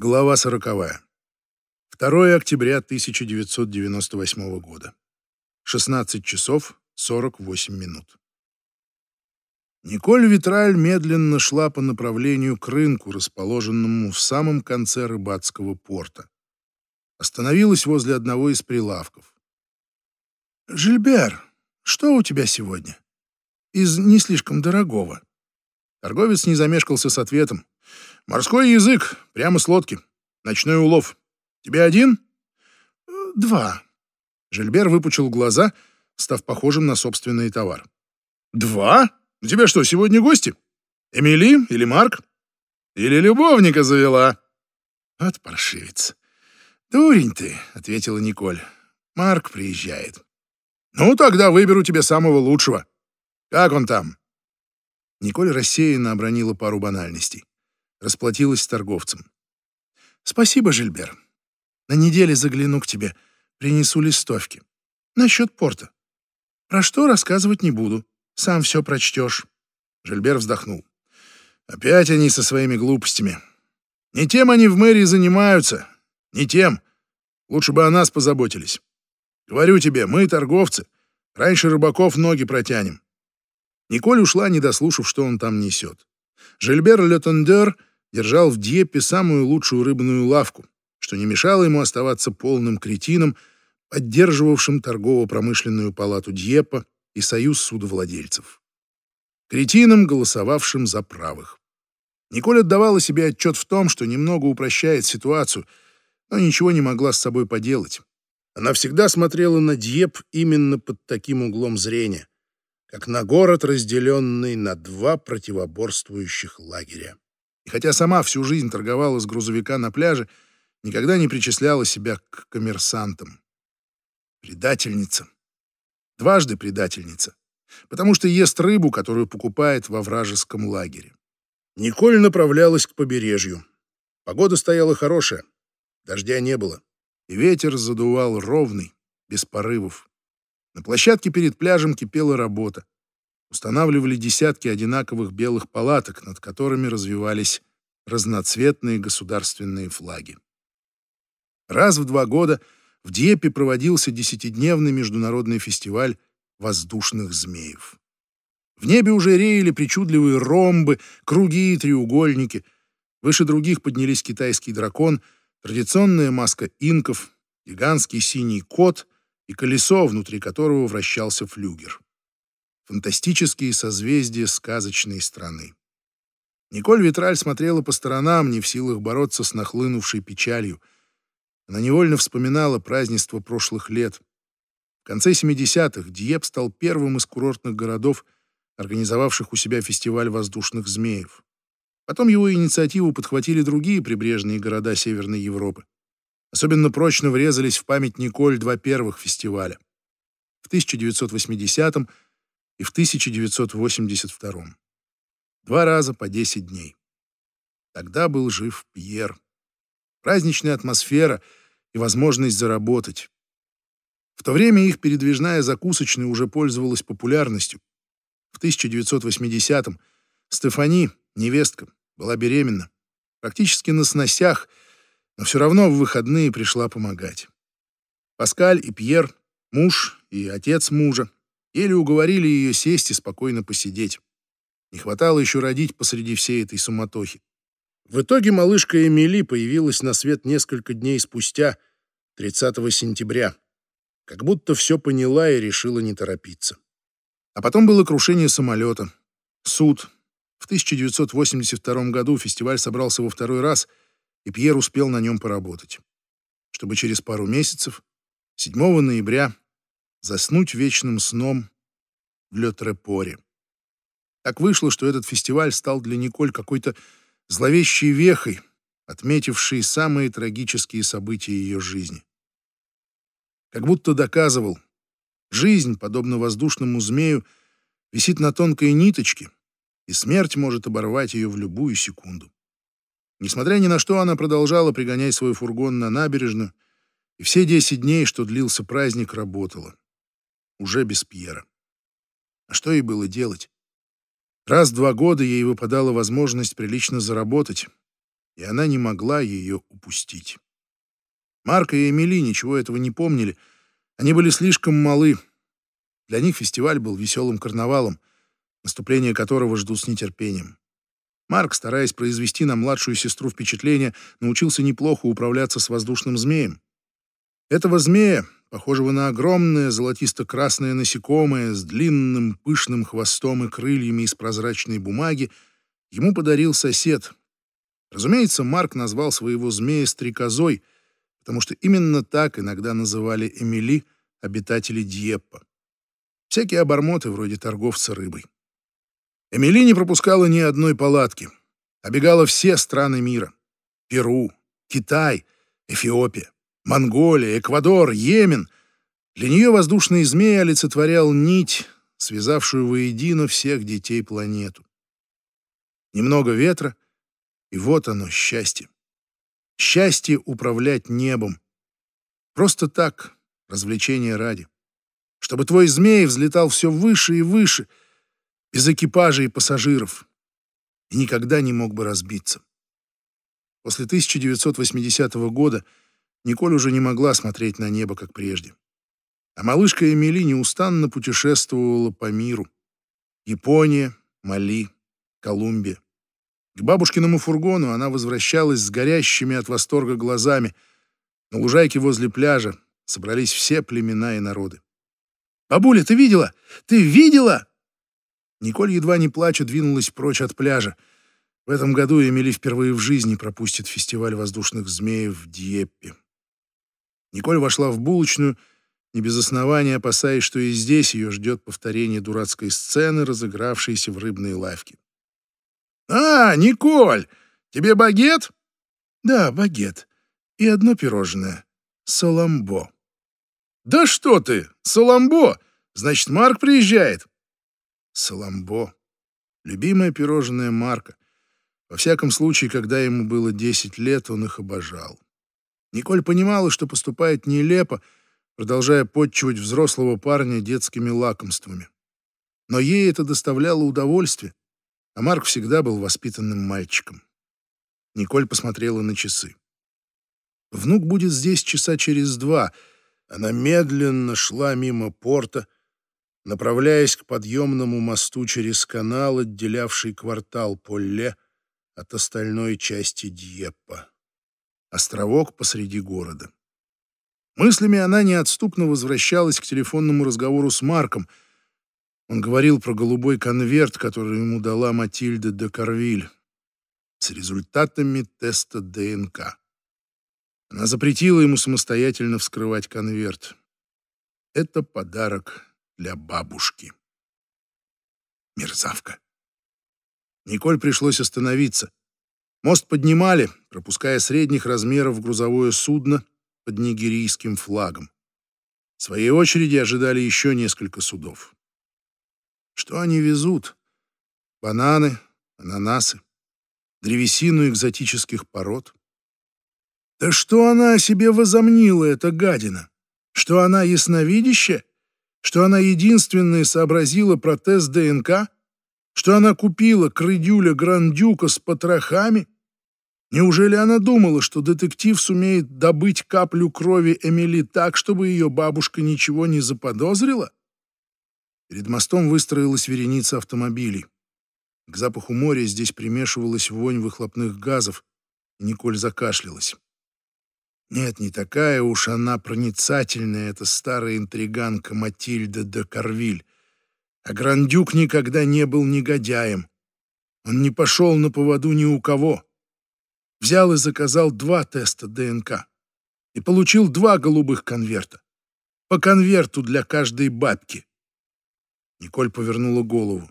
Глава сороковая. 2 октября 1998 года. 16 часов 48 минут. Николь Витраль медленно шла по направлению к рынку, расположенному в самом конце рыбацкого порта. Остановилась возле одного из прилавков. «Жильбер, что у тебя сегодня? Из не слишком дорогого?» Торговец не замешкался с ответом. Морской язык, прямо с лодки. Ночной улов. Тебе один? Два. Жильбер выпучил глаза, став похожим на собственный товар. Два? У тебя что, сегодня гости? Эмили или Марк? Или любовника завела? От паршивец. Дурень ты, ответила Николь. Марк приезжает. Ну, тогда выберу тебе самого лучшего. Как он там? Николь рассеянно обронила пару банальностей расплатилась с торговцем. «Спасибо, Жильбер. На неделе загляну к тебе, принесу листовки. Насчет порта. Про что рассказывать не буду, сам все прочтешь». Жильбер вздохнул. «Опять они со своими глупостями. Не тем они в мэрии занимаются, не тем. Лучше бы о нас позаботились. Говорю тебе, мы торговцы, раньше рыбаков ноги протянем». Николь ушла, не дослушав, что он там несет. Жильбер Летендер держал в Дьеппе самую лучшую рыбную лавку, что не мешало ему оставаться полным кретином, поддерживавшим торгово-промышленную палату Дьеппа и союз судовладельцев. Кретином, голосовавшим за правых. Николь отдавала себе отчет в том, что немного упрощает ситуацию, но ничего не могла с собой поделать. Она всегда смотрела на Дьеп именно под таким углом зрения, как на город, разделенный на два противоборствующих лагеря. И хотя сама всю жизнь торговала с грузовика на пляже, никогда не причисляла себя к коммерсантам. Предательница. Дважды предательница. Потому что ест рыбу, которую покупает во вражеском лагере. Николь направлялась к побережью. Погода стояла хорошая, дождя не было, и ветер задувал ровный, без порывов. На площадке перед пляжем кипела работа устанавливали десятки одинаковых белых палаток, над которыми развивались разноцветные государственные флаги. Раз в два года в Диепе проводился десятидневный международный фестиваль воздушных змеев. В небе уже реяли причудливые ромбы, круги и треугольники. Выше других поднялись китайский дракон, традиционная маска инков, гигантский синий кот и колесо, внутри которого вращался флюгер фантастические созвездия сказочной страны. Николь Витраль смотрела по сторонам, не в силах бороться с нахлынувшей печалью. Она невольно вспоминала празднество прошлых лет. В конце 70-х Диеп стал первым из курортных городов, организовавших у себя фестиваль воздушных змеев. Потом его инициативу подхватили другие прибрежные города Северной Европы. Особенно прочно врезались в память Николь два первых фестиваля. В 1980-м и в 1982. Два раза по 10 дней. Тогда был жив Пьер. Праздничная атмосфера и возможность заработать. В то время их передвижная закусочная уже пользовалась популярностью. В 1980-м Стефани, невестка, была беременна. Практически на сносях, но все равно в выходные пришла помогать. Паскаль и Пьер, муж и отец мужа, Еле уговорили ее сесть и спокойно посидеть. Не хватало еще родить посреди всей этой суматохи. В итоге малышка Эмили появилась на свет несколько дней спустя, 30 сентября. Как будто все поняла и решила не торопиться. А потом было крушение самолета, суд. В 1982 году фестиваль собрался во второй раз, и Пьер успел на нем поработать. Чтобы через пару месяцев, 7 ноября, заснуть вечным сном в Летрепоре. Так вышло, что этот фестиваль стал для Николь какой-то зловещей вехой, отметившей самые трагические события ее жизни. Как будто доказывал, жизнь, подобно воздушному змею, висит на тонкой ниточке, и смерть может оборвать ее в любую секунду. Несмотря ни на что, она продолжала пригонять свой фургон на набережную, и все десять дней, что длился праздник, работала уже без Пьера. А что ей было делать? Раз в два года ей выпадала возможность прилично заработать, и она не могла ее упустить. Марка и Эмили ничего этого не помнили. Они были слишком малы. Для них фестиваль был веселым карнавалом, наступление которого ждут с нетерпением. Марк, стараясь произвести на младшую сестру впечатление, научился неплохо управляться с воздушным змеем. Этого змея, похожего на огромное золотисто-красное насекомое с длинным пышным хвостом и крыльями из прозрачной бумаги, ему подарил сосед. Разумеется, Марк назвал своего змея стрекозой, потому что именно так иногда называли Эмили обитатели Дьеппа. Всякие обормоты вроде торговца рыбой. Эмили не пропускала ни одной палатки. Обегала все страны мира. Перу, Китай, Эфиопия, Монголия, Эквадор, Йемен. Для нее воздушный змей олицетворял нить, связавшую воедино всех детей планету. Немного ветра, и вот оно, счастье. Счастье управлять небом. Просто так, развлечение ради. Чтобы твой змей взлетал все выше и выше — без экипажа и пассажиров, и никогда не мог бы разбиться. После 1980 года Николь уже не могла смотреть на небо, как прежде. А малышка Эмили неустанно путешествовала по миру. Япония, Мали, Колумбия. К бабушкиному фургону она возвращалась с горящими от восторга глазами. На лужайке возле пляжа собрались все племена и народы. «Бабуля, ты видела? Ты видела?» Николь, едва не плача, двинулась прочь от пляжа. В этом году Эмили впервые в жизни пропустит фестиваль воздушных змеев в Дьеппе. Николь вошла в булочную, не без основания опасаясь, что и здесь ее ждет повторение дурацкой сцены, разыгравшейся в рыбной лавке. «А, Николь, тебе багет?» «Да, багет. И одно пирожное. Соламбо». «Да что ты, Соламбо! Значит, Марк приезжает. Саламбо. Любимое пирожное Марка. Во всяком случае, когда ему было 10 лет, он их обожал. Николь понимала, что поступает нелепо, продолжая подчивать взрослого парня детскими лакомствами. Но ей это доставляло удовольствие, а Марк всегда был воспитанным мальчиком. Николь посмотрела на часы. Внук будет здесь часа через два. Она медленно шла мимо порта, направляясь к подъемному мосту через канал, отделявший квартал Полле от остальной части Дьеппа. Островок посреди города. Мыслями она неотступно возвращалась к телефонному разговору с Марком. Он говорил про голубой конверт, который ему дала Матильда де Карвиль с результатами теста ДНК. Она запретила ему самостоятельно вскрывать конверт. Это подарок для бабушки. Мерзавка. Николь пришлось остановиться. Мост поднимали, пропуская средних размеров грузовое судно под нигерийским флагом. В своей очереди ожидали еще несколько судов. Что они везут? Бананы, ананасы, древесину экзотических пород. Да что она о себе возомнила, эта гадина? Что она ясновидящая? что она единственная сообразила про тест ДНК, что она купила крыдюля Грандюка с потрохами? Неужели она думала, что детектив сумеет добыть каплю крови Эмили так, чтобы ее бабушка ничего не заподозрила? Перед мостом выстроилась вереница автомобилей. К запаху моря здесь примешивалась вонь выхлопных газов, и Николь закашлялась. Нет, не такая уж она проницательная, эта старая интриганка Матильда де Карвиль. А Грандюк никогда не был негодяем. Он не пошел на поводу ни у кого. Взял и заказал два теста ДНК. И получил два голубых конверта. По конверту для каждой бабки. Николь повернула голову.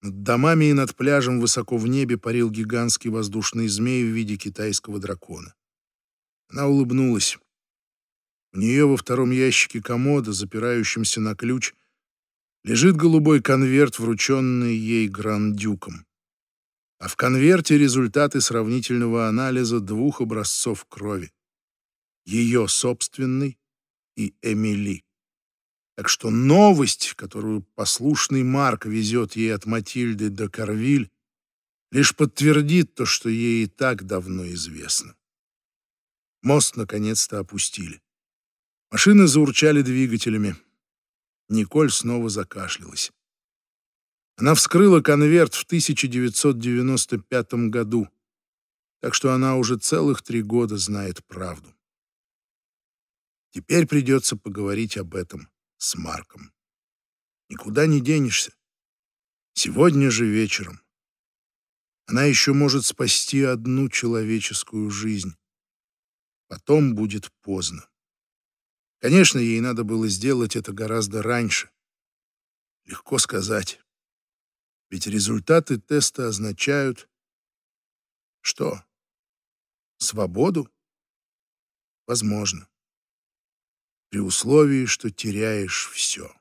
Над домами и над пляжем высоко в небе парил гигантский воздушный змей в виде китайского дракона. Она улыбнулась. У нее во втором ящике комода, запирающемся на ключ, лежит голубой конверт, врученный ей грандюком. А в конверте результаты сравнительного анализа двух образцов крови. Ее собственный и Эмили. Так что новость, которую послушный Марк везет ей от Матильды до Карвиль, лишь подтвердит то, что ей и так давно известно. Мост наконец-то опустили. Машины заурчали двигателями. Николь снова закашлялась. Она вскрыла конверт в 1995 году, так что она уже целых три года знает правду. Теперь придется поговорить об этом с Марком. Никуда не денешься. Сегодня же вечером. Она еще может спасти одну человеческую жизнь. Потом будет поздно. Конечно, ей надо было сделать это гораздо раньше. Легко сказать. Ведь результаты теста означают... Что? Свободу? Возможно. При условии, что теряешь все.